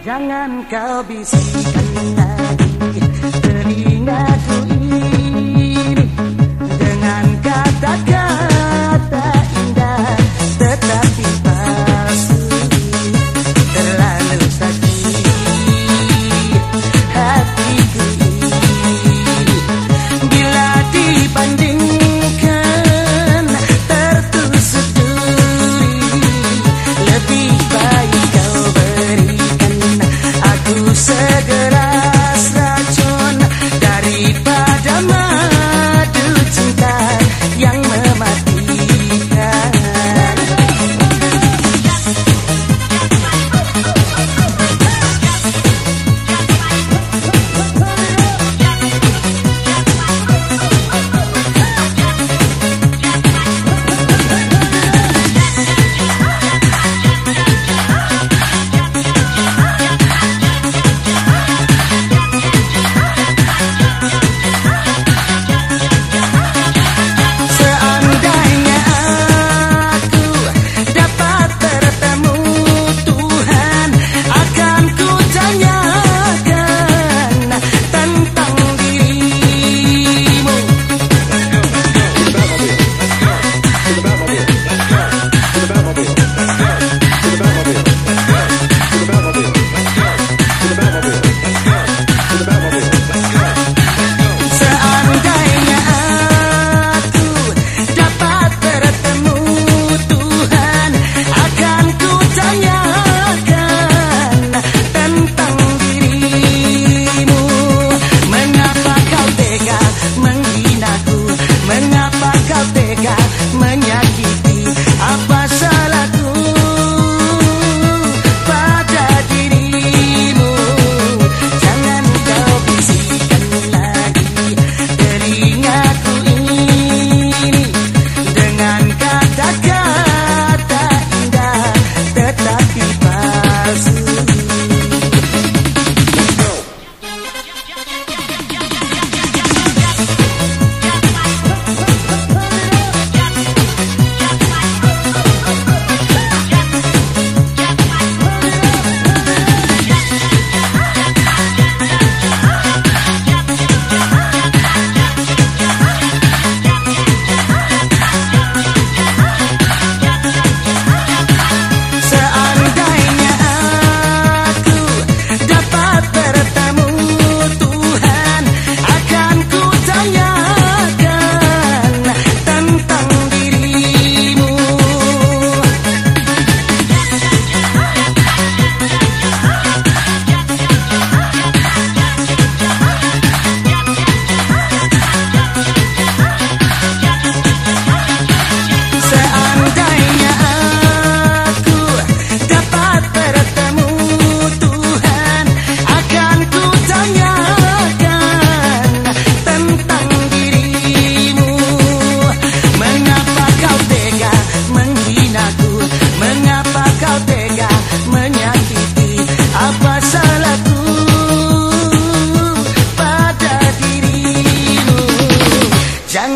Jangan kau bisikkan tadi Teringatku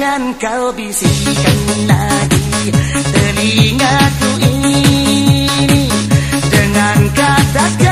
Jangan kau bisikkan lagi. Telingaku ini Dengan kata